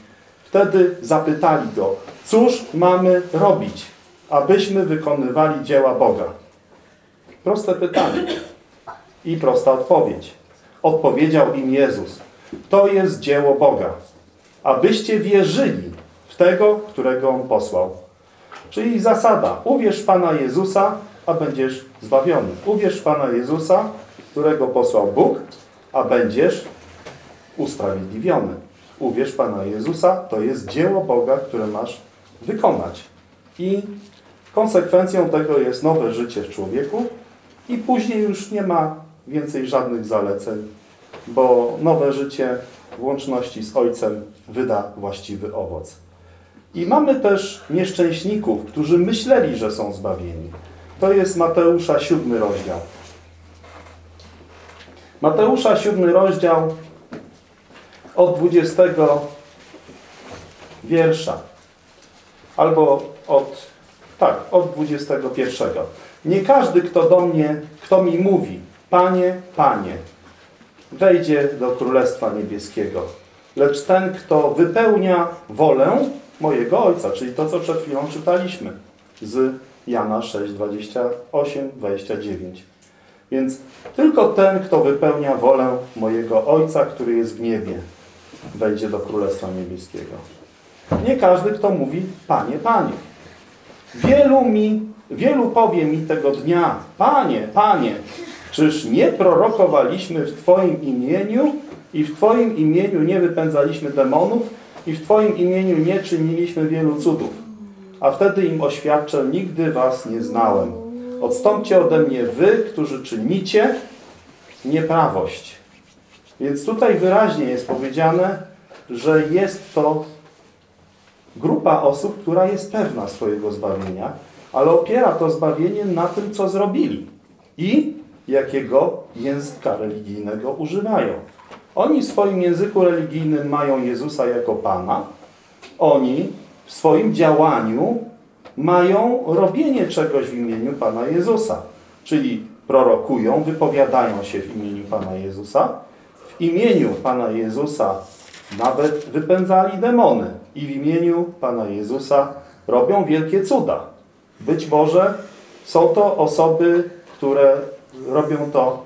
wtedy zapytali Go, cóż mamy robić, abyśmy wykonywali dzieła Boga? Proste pytanie i prosta odpowiedź. Odpowiedział im Jezus, to jest dzieło Boga, abyście wierzyli w tego, którego On posłał. Czyli zasada, uwierz Pana Jezusa, a będziesz zbawiony. Uwierz Pana Jezusa, którego posłał Bóg, a będziesz usprawiedliwiony. Uwierz Pana Jezusa, to jest dzieło Boga, które masz wykonać. I konsekwencją tego jest nowe życie w człowieku i później już nie ma więcej żadnych zaleceń, bo nowe życie w łączności z Ojcem wyda właściwy owoc. I mamy też nieszczęśników, którzy myśleli, że są zbawieni. To jest Mateusza siódmy rozdział. Mateusza siódmy rozdział od 20 wiersza. Albo od, tak, od 21. Nie każdy, kto do mnie, kto mi mówi, Panie, Panie, wejdzie do Królestwa Niebieskiego. Lecz ten, kto wypełnia wolę mojego Ojca, czyli to, co przed chwilą czytaliśmy z Jana 6, 28, 29. Więc tylko ten, kto wypełnia wolę mojego Ojca, który jest w niebie, wejdzie do Królestwa Niebieskiego. Nie każdy, kto mówi, Panie, Panie. Wielu mi, wielu powie mi tego dnia, Panie, Panie, czyż nie prorokowaliśmy w Twoim imieniu i w Twoim imieniu nie wypędzaliśmy demonów i w Twoim imieniu nie czyniliśmy wielu cudów? A wtedy im oświadczę, nigdy Was nie znałem. Odstąpcie ode mnie wy, którzy czynicie nieprawość. Więc tutaj wyraźnie jest powiedziane, że jest to grupa osób, która jest pewna swojego zbawienia, ale opiera to zbawienie na tym, co zrobili i jakiego języka religijnego używają. Oni w swoim języku religijnym mają Jezusa jako Pana. Oni w swoim działaniu mają robienie czegoś w imieniu Pana Jezusa. Czyli prorokują, wypowiadają się w imieniu Pana Jezusa. Imieniu Pana Jezusa nawet wypędzali demony. I w imieniu Pana Jezusa robią wielkie cuda. Być może są to osoby, które robią to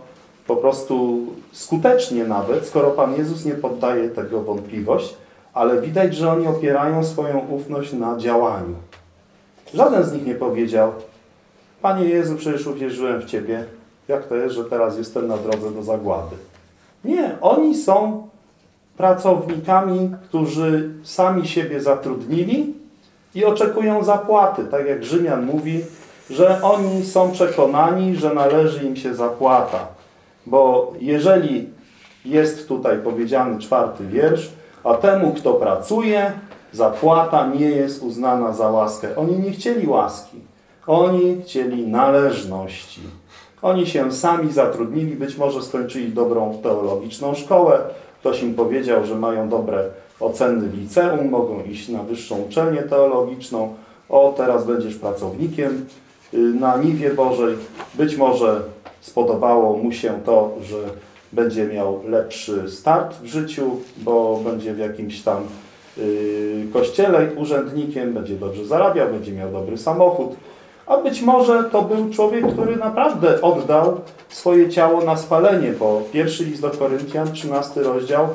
po prostu skutecznie nawet, skoro Pan Jezus nie poddaje tego wątpliwość, ale widać, że oni opierają swoją ufność na działaniu. Żaden z nich nie powiedział, Panie Jezu, przecież uwierzyłem w Ciebie. Jak to jest, że teraz jestem na drodze do zagłady? Nie, oni są pracownikami, którzy sami siebie zatrudnili i oczekują zapłaty. Tak jak Rzymian mówi, że oni są przekonani, że należy im się zapłata. Bo jeżeli jest tutaj powiedziany czwarty wiersz, a temu, kto pracuje, zapłata nie jest uznana za łaskę. Oni nie chcieli łaski. Oni chcieli należności. Oni się sami zatrudnili, być może skończyli dobrą teologiczną szkołę. Ktoś im powiedział, że mają dobre oceny w liceum, mogą iść na wyższą uczelnię teologiczną. O, teraz będziesz pracownikiem y, na niwie Bożej. Być może spodobało mu się to, że będzie miał lepszy start w życiu, bo będzie w jakimś tam y, kościele urzędnikiem, będzie dobrze zarabiał, będzie miał dobry samochód. A być może to był człowiek, który naprawdę oddał swoje ciało na spalenie, bo pierwszy list do Koryntian, 13 rozdział,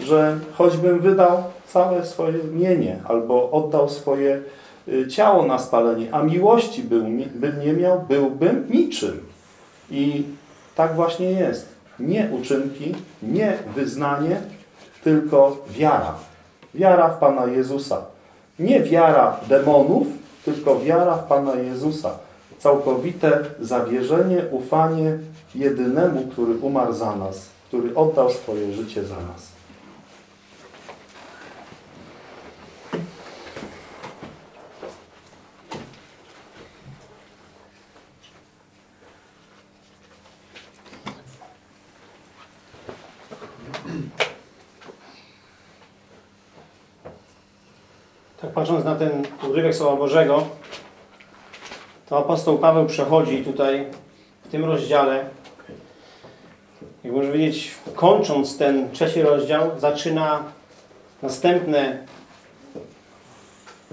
że choćbym wydał całe swoje mienie albo oddał swoje y, ciało na spalenie, a miłości był, bym nie miał, byłbym niczym. I tak właśnie jest. Nie uczynki, nie wyznanie, tylko wiara. Wiara w Pana Jezusa. Nie wiara demonów, tylko wiara w Pana Jezusa. Całkowite zawierzenie, ufanie jedynemu, który umarł za nas, który oddał swoje życie za nas. Tak patrząc na ten urywek Słowa Bożego, to apostoł Paweł przechodzi tutaj w tym rozdziale, jak można powiedzieć, kończąc ten trzeci rozdział, zaczyna następne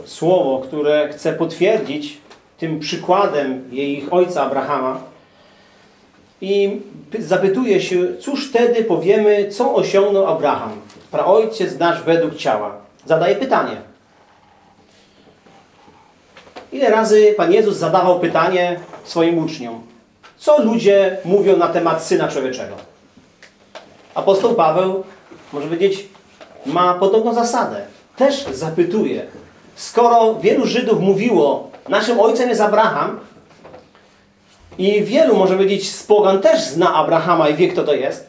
słowo, które chce potwierdzić tym przykładem jej ojca Abrahama. I py- zapytuje się, cóż wtedy powiemy, co osiągnął Abraham, praojciec nasz według ciała. Zadaje pytanie. Ile razy Pan Jezus zadawał pytanie swoim uczniom? Co ludzie mówią na temat Syna Człowieczego? Apostoł Paweł, może powiedzieć, ma podobną zasadę. Też zapytuje. Skoro wielu Żydów mówiło, naszym ojcem jest Abraham i wielu, może powiedzieć, z pogan też zna Abrahama i wie, kto to jest,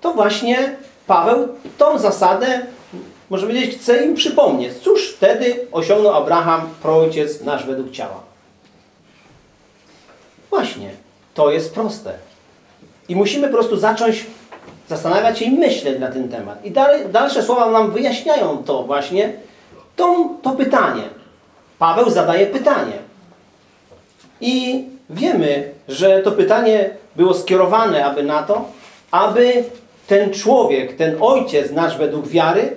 to właśnie Paweł tą zasadę może powiedzieć, chce im przypomnieć, cóż wtedy osiągnął Abraham, praojciec nasz według ciała. Właśnie, to jest proste. I musimy po prostu zacząć zastanawiać się i myśleć na ten temat. I dalej, dalsze słowa nam wyjaśniają to właśnie, to, to pytanie. Paweł zadaje pytanie. I wiemy, że to pytanie było skierowane aby na to, aby ten człowiek, ten ojciec nasz według wiary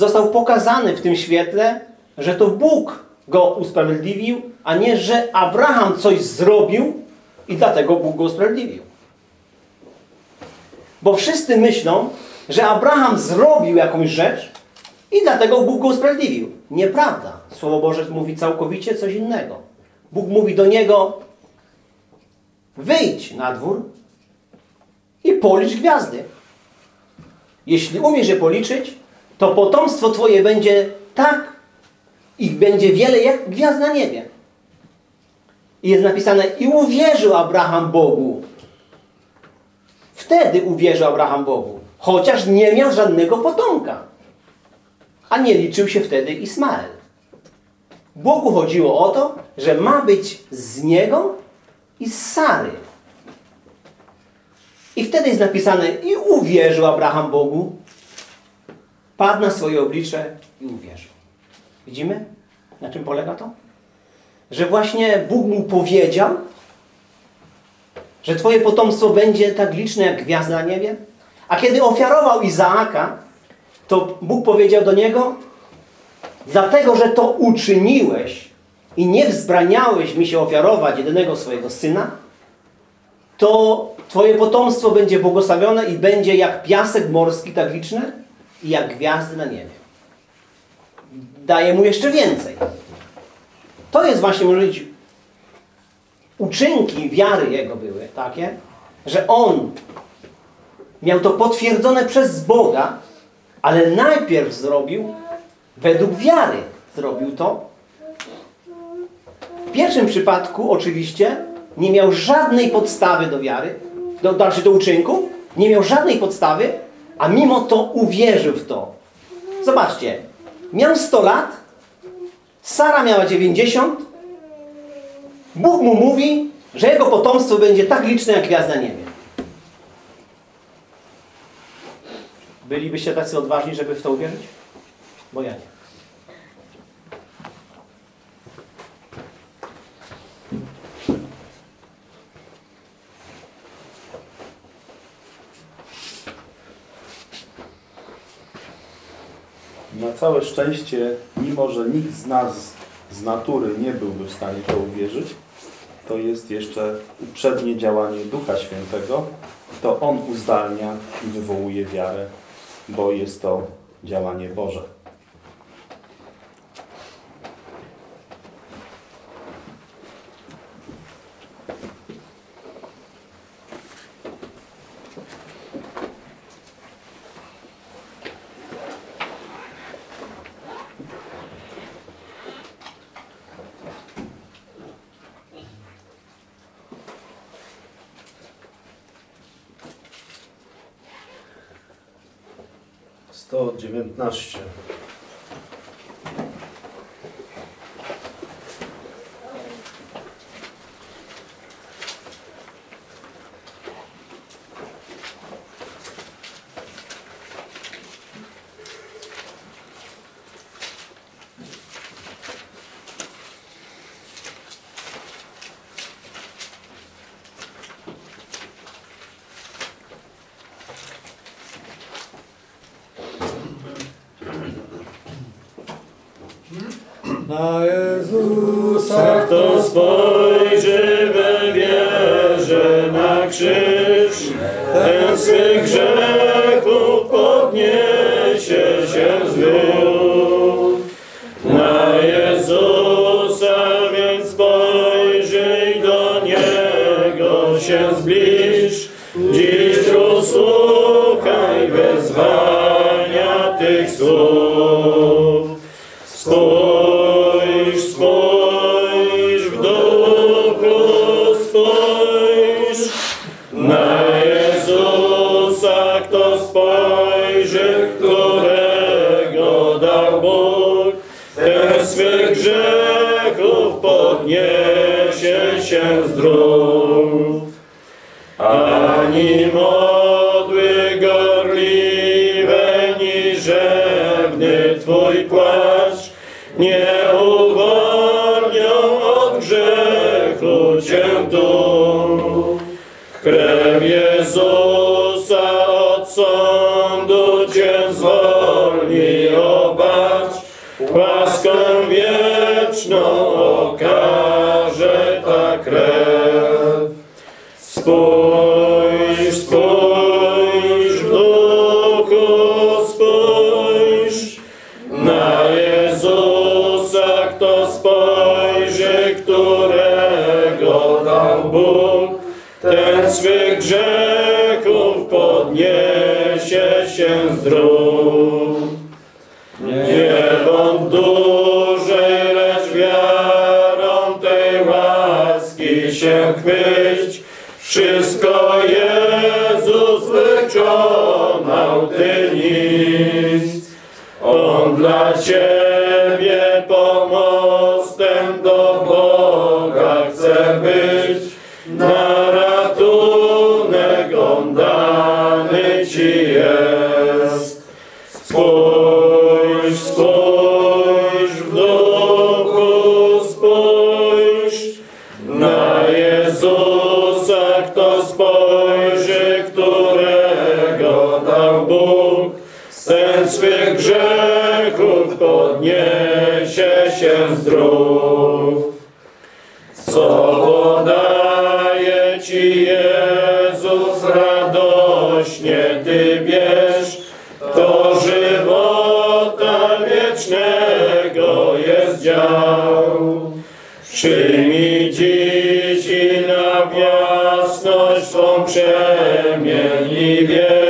został pokazany w tym świetle, że to Bóg go usprawiedliwił, a nie, że Abraham coś zrobił i dlatego Bóg go usprawiedliwił. Bo wszyscy myślą, że Abraham zrobił jakąś rzecz i dlatego Bóg go usprawiedliwił. Nieprawda. Słowo Boże mówi całkowicie coś innego. Bóg mówi do niego wyjdź na dwór i policz gwiazdy. Jeśli umiesz je policzyć, to potomstwo Twoje będzie tak i będzie wiele jak gwiazd na niebie. I jest napisane, i uwierzył Abraham Bogu. Wtedy uwierzył Abraham Bogu, chociaż nie miał żadnego potomka. A nie liczył się wtedy Ismael. Bogu chodziło o to, że ma być z niego i z Sary. I wtedy jest napisane, i uwierzył Abraham Bogu, padł na swoje oblicze i uwierzył. Widzimy, na czym polega to? Że właśnie Bóg mu powiedział, że Twoje potomstwo będzie tak liczne jak gwiazda na niebie. A kiedy ofiarował Izaaka, to Bóg powiedział do niego, dlatego, że to uczyniłeś i nie wzbraniałeś mi się ofiarować jedynego swojego syna, to Twoje potomstwo będzie błogosławione i będzie jak piasek morski tak liczne i jak gwiazdy na niebie. Daje mu jeszcze więcej. To jest właśnie, może powiedzieć, uczynki wiary jego były takie, że on miał to potwierdzone przez Boga, ale najpierw zrobił, według wiary zrobił to, W pierwszym przypadku oczywiście nie miał żadnej podstawy do wiary, do, znaczy do uczynku, nie miał żadnej podstawy, a mimo to uwierzył w to. Zobaczcie, miał 100 lat, Sara miała 90, Bóg mu mówi, że jego potomstwo będzie tak liczne jak gwiazda niebie. Bylibyście tacy odważni, żeby w to uwierzyć? Bo ja nie. Na całe szczęście, mimo że nikt z nas z natury nie byłby w stanie to uwierzyć, to jest jeszcze uprzednie działanie Ducha Świętego. To On uzdalnia i wywołuje wiarę, bo jest to działanie Boże. Spójrz, spójrz w duchu, spójrz na Jezusa, kto spojrzy, którego Bóg, ten swych grzechów podniesie się zdrów. Swych grzechów podniesie się zdrów. Nie wąt dłużej, lecz wiarą tej łaski się chwyć. Ten swych grzechów podniesie się zdrów. Co podaje Ci Jezus radośnie Ty bierz, to żywota wiecznego jest dział. Przyjmij dziś i na jasność swą przemień i wierz,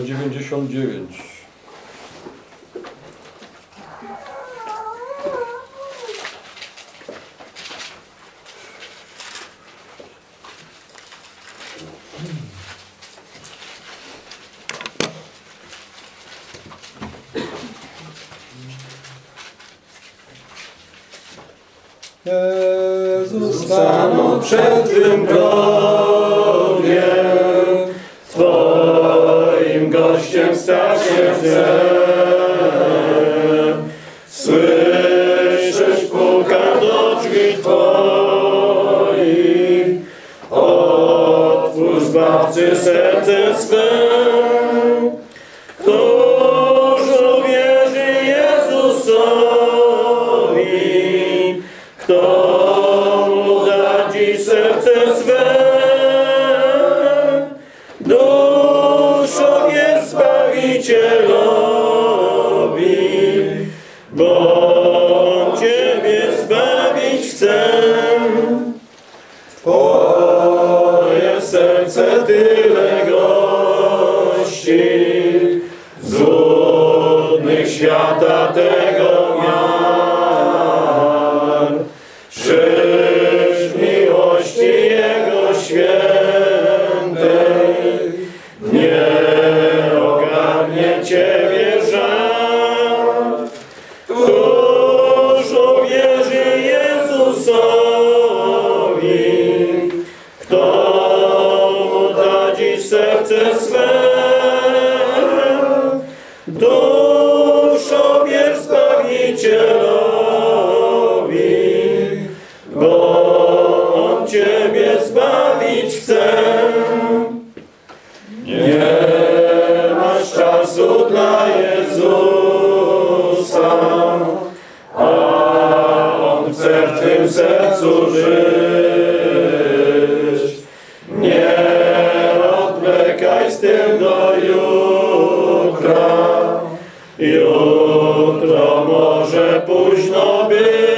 199. Jezus stanął przed tym grob. Gościem stać się chcę. Słyszysz, pukam do drzwi Twoich, otwórz Zbawcy serce swym. Może późno być.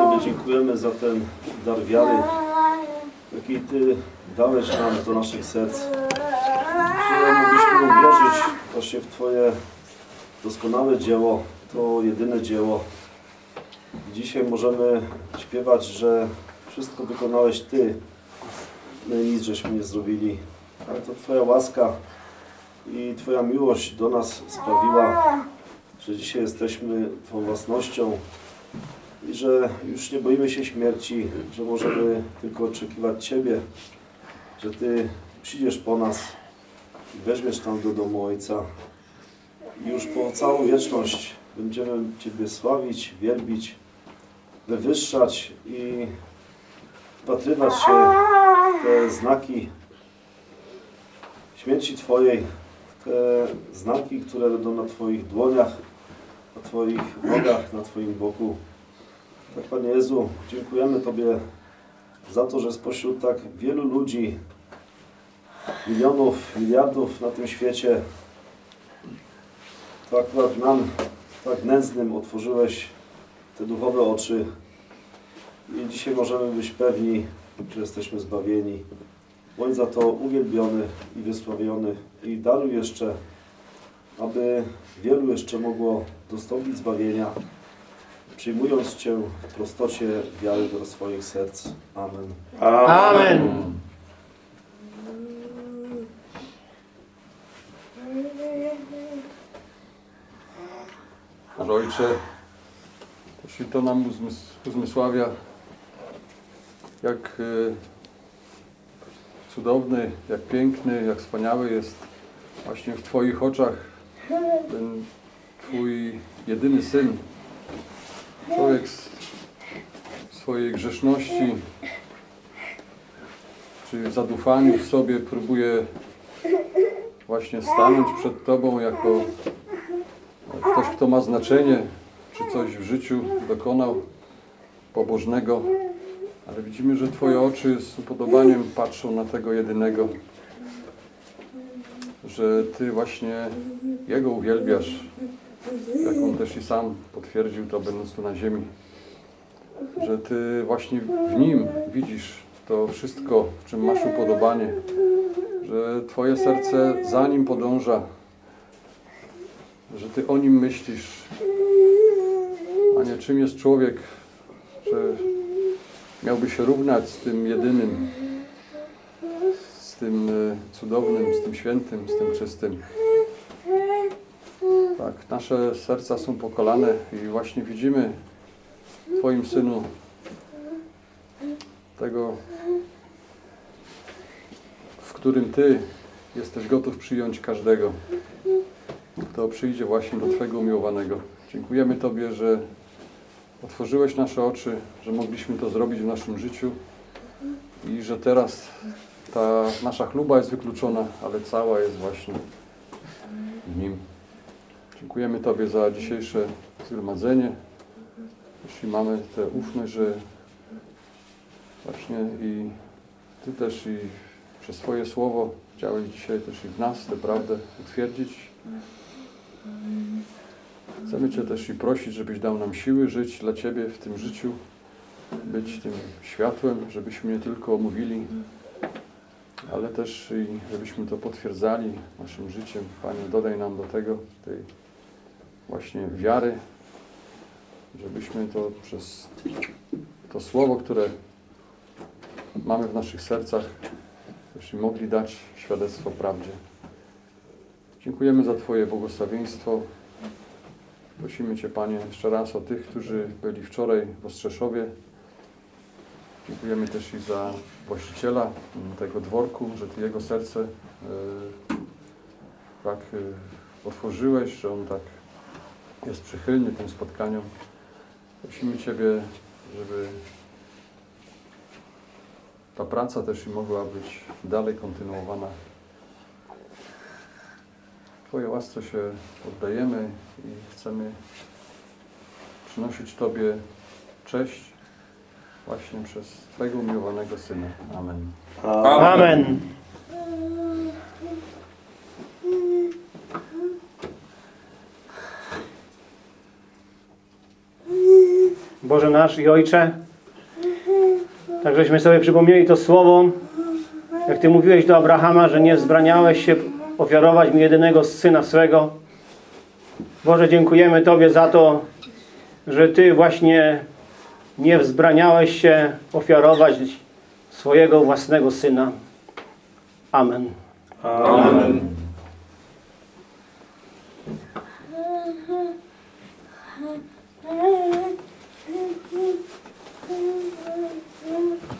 Tobie dziękujemy za ten dar wiary, jaki Ty dałeś nam do naszych serc. Że mogliśmy uwierzyć właśnie w Twoje doskonałe dzieło, to jedyne dzieło. Dzisiaj możemy śpiewać, że wszystko wykonałeś Ty. No My nic żeśmy nie zrobili, ale to Twoja łaska i Twoja miłość do nas sprawiła, że dzisiaj jesteśmy Twoją własnością, i że już nie boimy się śmierci, że możemy tylko oczekiwać Ciebie, że Ty przyjdziesz po nas i weźmiesz tam do domu Ojca. I już po całą wieczność będziemy Ciebie sławić, wielbić, wywyższać i wpatrywać się w te znaki śmierci Twojej, te znaki, które będą na Twoich dłoniach, na Twoich nogach, na Twoim boku. Tak, Panie Jezu, dziękujemy Tobie za to, że spośród tak wielu ludzi, milionów, miliardów na tym świecie, to akurat nam, tak nędznym, otworzyłeś te duchowe oczy i dzisiaj możemy być pewni, że jesteśmy zbawieni. Bądź za to uwielbiony i wysławiony i daruj jeszcze, aby wielu jeszcze mogło dostąpić zbawienia, przyjmując Cię w prostocie wiary do swoich serc. Amen. Amen. Boże Ojcze, też i to nam uzmys uzmysławia, jak e, cudowny, jak piękny, jak wspaniały jest właśnie w Twoich oczach ten Twój jedyny Syn. Człowiek z swojej grzeszności czy zadufaniu w sobie próbuje właśnie stanąć przed Tobą jako ktoś, kto ma znaczenie, czy coś w życiu dokonał pobożnego, ale widzimy, że Twoje oczy z upodobaniem patrzą na tego jedynego, że Ty właśnie Jego uwielbiasz, jak On też i sam potwierdził to, będąc tu na ziemi, że Ty właśnie w Nim widzisz to wszystko, w czym masz upodobanie, że Twoje serce za Nim podąża, że Ty o nim myślisz, a nie czym jest człowiek, że miałby się równać z tym jedynym, z tym e, cudownym, z tym świętym, z tym czystym. Tak, nasze serca są pokolane i właśnie widzimy w Twoim Synu tego, w którym Ty jesteś gotów przyjąć każdego kto przyjdzie właśnie do Twojego umiłowanego. Dziękujemy Tobie, że otworzyłeś nasze oczy, że mogliśmy to zrobić w naszym życiu i że teraz ta nasza chluba jest wykluczona, ale cała jest właśnie w Nim. Dziękujemy Tobie za dzisiejsze zgromadzenie. Jeśli mamy tę ufność, że właśnie i Ty też i przez Twoje słowo chciałeś dzisiaj też i w nas tę prawdę utwierdzić. Chcemy Cię też i prosić, żebyś dał nam siły żyć dla Ciebie w tym życiu, być tym światłem, żebyśmy nie tylko omówili, ale też i żebyśmy to potwierdzali naszym życiem. Panie, dodaj nam do tego tej właśnie wiary, żebyśmy to przez to słowo, które mamy w naszych sercach, i mogli dać świadectwo prawdzie. Dziękujemy za Twoje błogosławieństwo. Prosimy Cię, Panie, jeszcze raz o tych, którzy byli wczoraj w Ostrzeszowie. Dziękujemy też i za właściciela tego dworku, że Ty jego serce e, tak e, otworzyłeś, że on tak jest przychylny tym spotkaniom. Prosimy Ciebie, żeby ta praca też i mogła być dalej kontynuowana. Twojej łasce się oddajemy i chcemy przynosić Tobie cześć właśnie przez Twojego umiłowanego Syna. Amen. Amen. Boże nasz i Ojcze, tak żeśmy sobie przypomnieli to słowo, jak Ty mówiłeś do Abrahama, że nie wzbraniałeś się ofiarować mi jedynego Syna swego. Boże, dziękujemy Tobie za to, że Ty właśnie nie wzbraniałeś się ofiarować swojego własnego Syna. Amen. Amen. Amen. Mm.